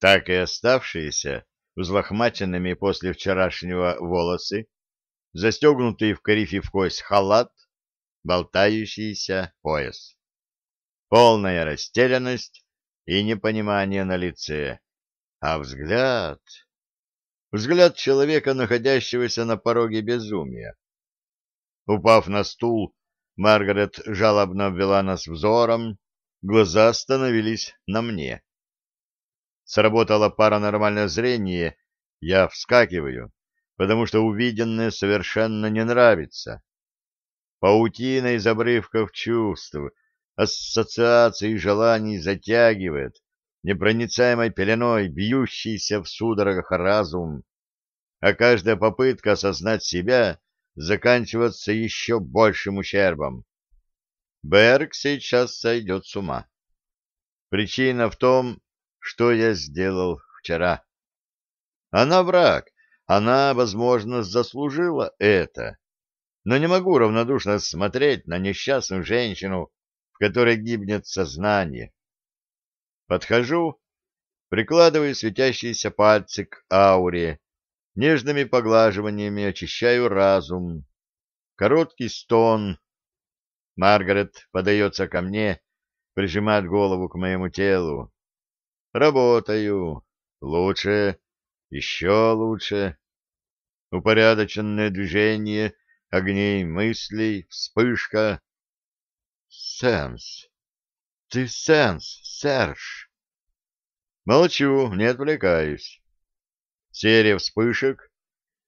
так и оставшиеся взлохмаченными после вчерашнего волосы, застегнутый в корифе в кость халат, болтающийся пояс. Полная растерянность и непонимание на лице. А взгляд... Взгляд человека, находящегося на пороге безумия. Упав на стул, Маргарет жалобно обвела нас взором, глаза остановились на мне сработало паранормальное зрение, я вскакиваю, потому что увиденное совершенно не нравится. Паутина из обрывков чувств, ассоциаций и желаний затягивает непроницаемой пеленой бьющийся в судорогах разум, а каждая попытка осознать себя заканчивается еще большим ущербом. Берг сейчас сойдет с ума. Причина в том, что я сделал вчера. Она враг, она, возможно, заслужила это. Но не могу равнодушно смотреть на несчастную женщину, в которой гибнет сознание. Подхожу, прикладываю светящиеся пальцы к ауре, нежными поглаживаниями очищаю разум. Короткий стон. Маргарет подается ко мне, прижимает голову к моему телу. Работаю. Лучше. Еще лучше. Упорядоченное движение огней мыслей, вспышка. Сенс. Ты сенс, Серж. Молчу, не отвлекаюсь. Серия вспышек.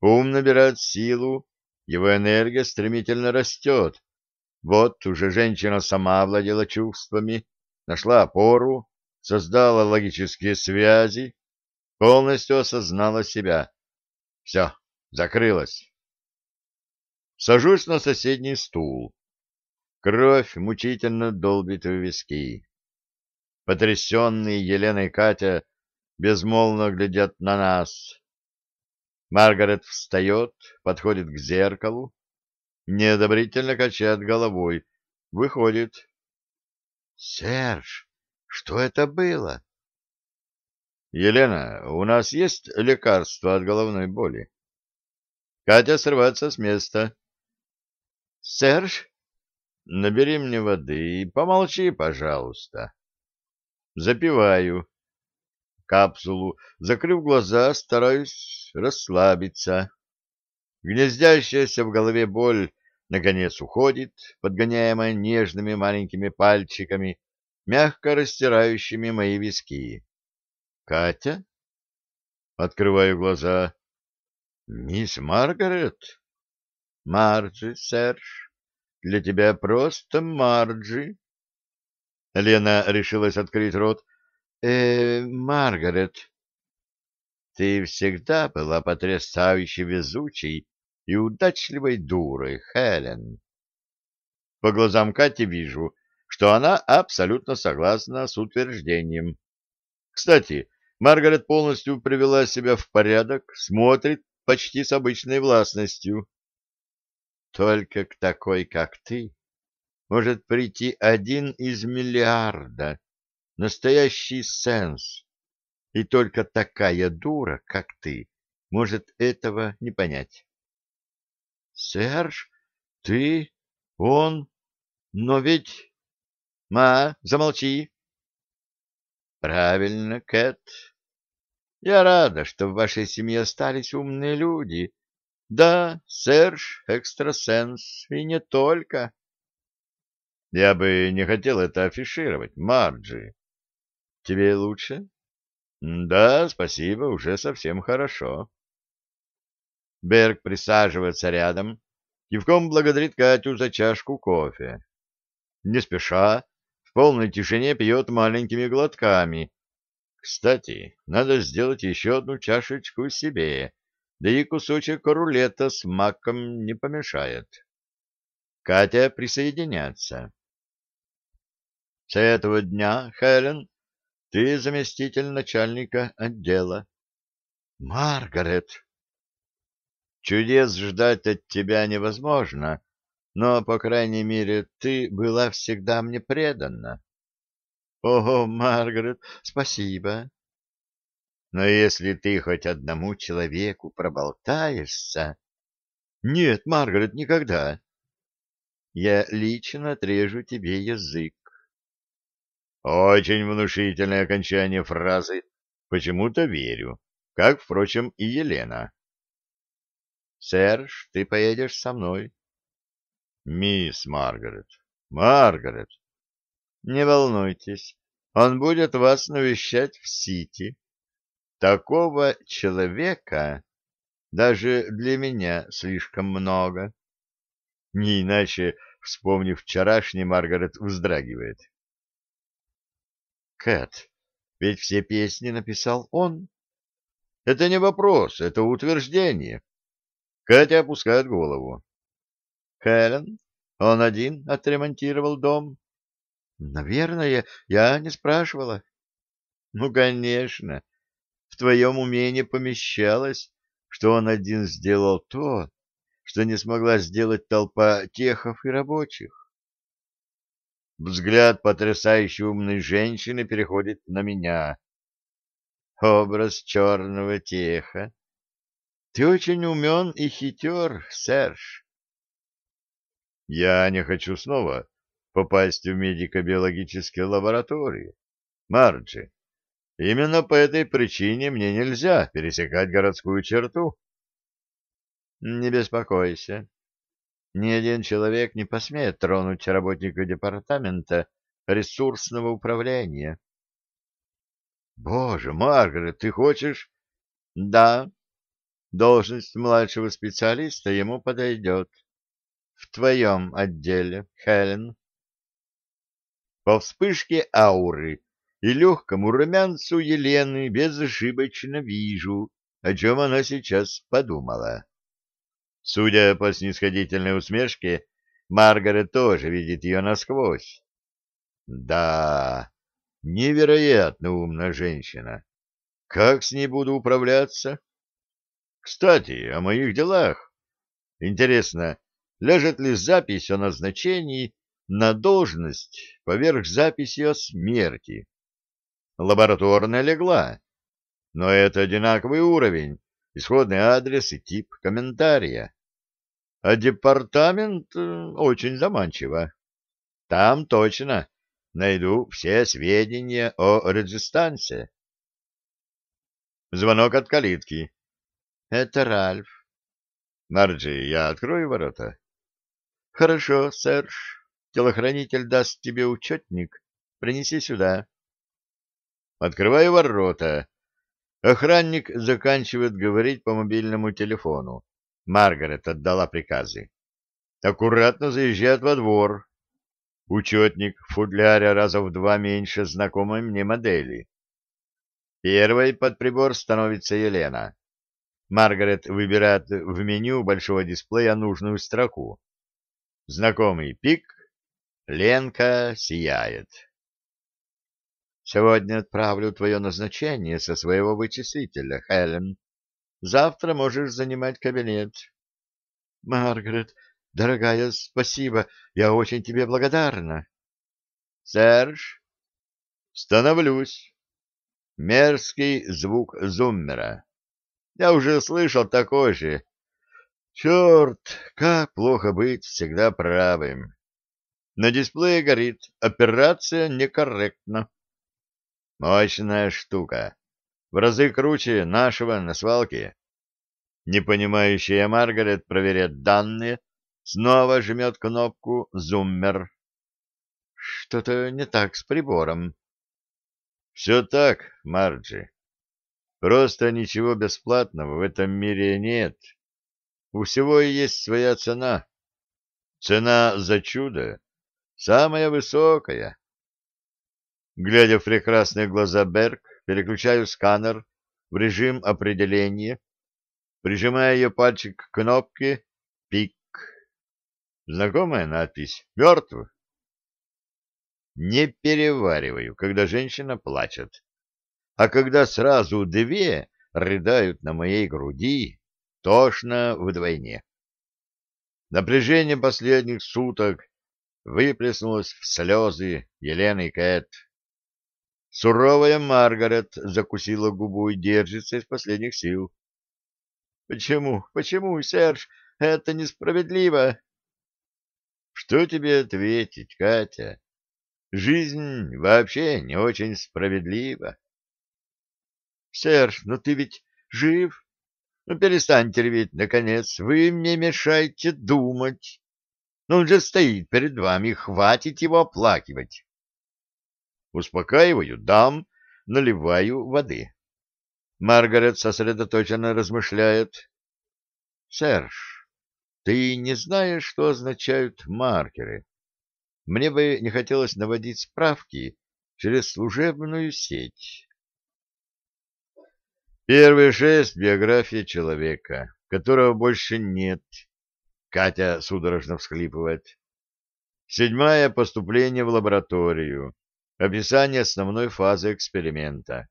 Ум набирает силу, его энергия стремительно растет. Вот уже женщина сама овладела чувствами, нашла опору, создала логические связи, полностью осознала себя. Все, закрылась. Сажусь на соседний стул. Кровь мучительно долбит в виски. Потрясенные Елена и Катя безмолвно глядят на нас. Маргарет встает, подходит к зеркалу, неодобрительно качает головой, выходит. — Серж! Что это было? Елена, у нас есть лекарство от головной боли? Катя срывается с места. Серж, набери мне воды и помолчи, пожалуйста. Запиваю. Капсулу, закрыв глаза, стараюсь расслабиться. Гнездящаяся в голове боль наконец уходит, подгоняемая нежными маленькими пальчиками, мягко растирающими мои виски. «Катя?» Открываю глаза. «Мисс Маргарет?» «Марджи, Серж, для тебя просто Марджи». Лена решилась открыть рот. «Э, Маргарет, ты всегда была потрясающе везучей и удачливой дурой, Хелен. По глазам Кати вижу, что она абсолютно согласна с утверждением. Кстати, Маргарет полностью привела себя в порядок, смотрит почти с обычной властностью. Только к такой, как ты, может прийти один из миллиарда, настоящий сенс. И только такая дура, как ты, может этого не понять. — Серж, ты, он, но ведь... Ма, замолчи. Правильно, Кэт. Я рада, что в вашей семье остались умные люди. Да, Серж, экстрасенс, и не только. Я бы не хотел это афишировать, Марджи. Тебе лучше? Да, спасибо, уже совсем хорошо. Берг присаживается рядом, кивком благодарит Катю за чашку кофе. Не спеша, полной тишине пьет маленькими глотками. Кстати, надо сделать еще одну чашечку себе, да и кусочек рулета с маком не помешает. Катя присоединяется. С этого дня, Хелен, ты заместитель начальника отдела. Маргарет! Чудес ждать от тебя невозможно, но, по крайней мере, ты была всегда мне предана. — о Маргарет, спасибо. — Но если ты хоть одному человеку проболтаешься... — Нет, Маргарет, никогда. — Я лично отрежу тебе язык. Очень внушительное окончание фразы. Почему-то верю. Как, впрочем, и Елена. — Серж, ты поедешь со мной. — «Мисс Маргарет! Маргарет! Не волнуйтесь, он будет вас навещать в Сити. Такого человека даже для меня слишком много». Не иначе, вспомнив вчерашний, Маргарет вздрагивает. «Кэт, ведь все песни написал он». Это не вопрос, это утверждение. Катя опускает голову. Хелен? Он один отремонтировал дом? Наверное, я не спрашивала. Ну, конечно. В твоем умении помещалось, что он один сделал то, что не смогла сделать толпа техов и рабочих. Взгляд потрясающе умной женщины переходит на меня. Образ черного теха. Ты очень умен и хитер, Серж. Я не хочу снова попасть в медико-биологические лаборатории. Марджи, именно по этой причине мне нельзя пересекать городскую черту. Не беспокойся. Ни один человек не посмеет тронуть работника департамента ресурсного управления. Боже, Маргарет, ты хочешь? Да. Должность младшего специалиста ему подойдет в твоем отделе, Хелен. По вспышке ауры и легкому румянцу Елены безошибочно вижу, о чем она сейчас подумала. Судя по снисходительной усмешке, Маргарет тоже видит ее насквозь. Да, невероятно умная женщина. Как с ней буду управляться? Кстати, о моих делах. Интересно, лежит ли запись о назначении на должность поверх записи о смерти. Лабораторная легла, но это одинаковый уровень, исходный адрес и тип комментария. А департамент э, очень заманчиво. Там точно найду все сведения о резистансе. Звонок от калитки. Это Ральф. Марджи, я открою ворота. Хорошо, Серж. Телохранитель даст тебе учетник. Принеси сюда. Открываю ворота. Охранник заканчивает говорить по мобильному телефону. Маргарет отдала приказы. Аккуратно заезжает во двор. Учетник в футляре раза в два меньше знакомой мне модели. Первой под прибор становится Елена. Маргарет выбирает в меню большого дисплея нужную строку. Знакомый пик, Ленка сияет. Сегодня отправлю твое назначение со своего вычислителя, Хелен. Завтра можешь занимать кабинет. Маргарет, дорогая, спасибо, я очень тебе благодарна. Серж, становлюсь. Мерзкий звук зуммера. Я уже слышал такой же, Черт, как плохо быть всегда правым. На дисплее горит «Операция некорректна». Мощная штука. В разы круче нашего на свалке. Непонимающая Маргарет проверяет данные, снова жмет кнопку «Зуммер». Что-то не так с прибором. Все так, Марджи. Просто ничего бесплатного в этом мире нет. У всего есть своя цена. Цена за чудо самая высокая. Глядя в прекрасные глаза Берг, переключаю сканер в режим определения, прижимая ее пальчик к кнопке «Пик». Знакомая надпись «Мертв». Не перевариваю, когда женщина плачет. А когда сразу две рыдают на моей груди, Тошно вдвойне. Напряжение последних суток выплеснулось в слезы Елены Кэт. Суровая Маргарет закусила губу и держится из последних сил. — Почему, почему, Серж, это несправедливо? — Что тебе ответить, Катя? Жизнь вообще не очень справедлива. — Серж, но ты ведь жив? Ну, перестаньте реветь, наконец, вы мне мешаете думать. Но он же стоит перед вами, хватит его оплакивать. Успокаиваю, дам, наливаю воды. Маргарет сосредоточенно размышляет. «Серж, ты не знаешь, что означают маркеры. Мне бы не хотелось наводить справки через служебную сеть. Первые шесть — биография человека, которого больше нет. Катя судорожно всхлипывает. Седьмая — поступление в лабораторию. Описание основной фазы эксперимента.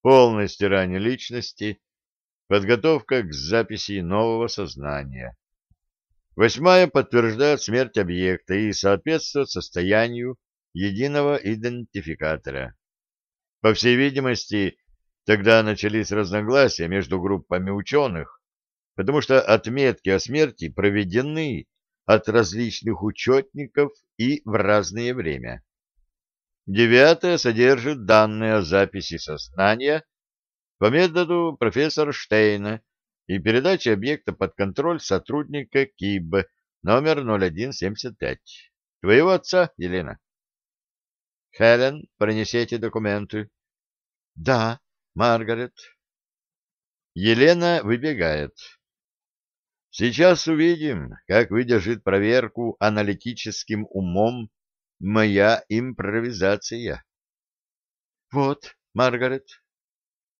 Полное стирание личности. Подготовка к записи нового сознания. Восьмая подтверждает смерть объекта и соответствует состоянию единого идентификатора. По всей видимости, Тогда начались разногласия между группами ученых, потому что отметки о смерти проведены от различных учетников и в разное время. Девятое содержит данные о записи сознания по методу профессора Штейна и передаче объекта под контроль сотрудника КИБ номер 0175. Твоего отца, Елена? Хелен, пронесите документы. Да, Маргарет. Елена выбегает. Сейчас увидим, как выдержит проверку аналитическим умом моя импровизация. Вот, Маргарет,